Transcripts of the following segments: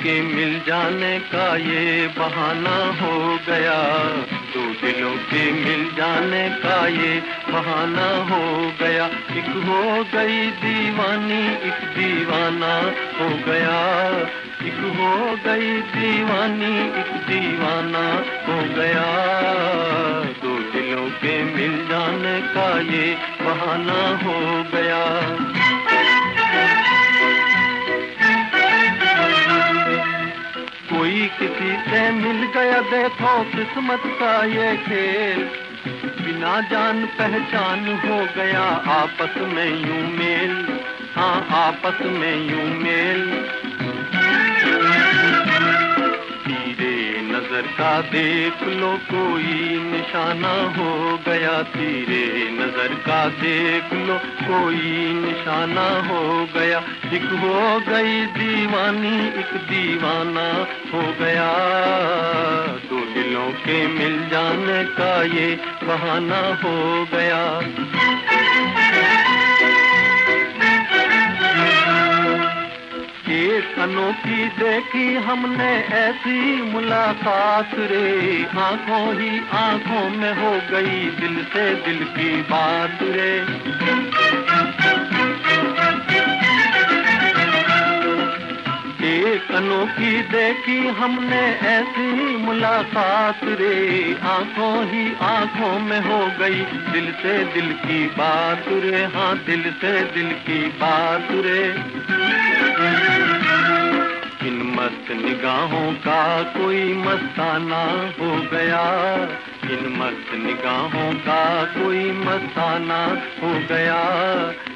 के मिल जाने का ये बहाना हो गया। दो दिलों के मिल जाने का ये बहाना हो गया। एक हो गई दीवानी, एक दीवाना हो गया। एक हो गई दीवानी, एक दीवाना हो गया। दो दिलों के मिल जाने का ये बहाना हो गया से मिल गया देखो किस्मत का ये खेल। बिना जान पहचान हो गया आपस में यूँ मेल। हाँ आपस में यूँ मेल। नज़र का देख लो, कोई निशाना हो गया तेरे। नज़र का देख लो, कोई निशाना हो गया। एक हो गई दीवानी, एक दीवाना हो गया। दो दिलों के मिल जाने का ये बहाना हो गया। अनोखी देखी हमने ऐसी मुलाकात रे। आँखों ही आँखों में हो गई दिल से दिल की बात रे। एक अनोखी देखी हमने ऐसी मुलाकात रे। आँखों ही आँखों में हो गई दिल से दिल की बात रे। हाँ दिल से दिल की बात रे। निगाहों का कोई मस्ताना हो गया। इन मस्त निगाहों का कोई मस्ताना हो गया।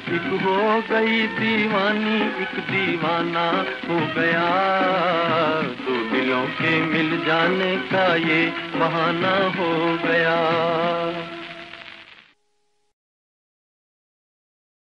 एक हो गई दीवानी, एक दीवाना हो गया। दो दिलों के मिल जाने का ये बहाना हो गया।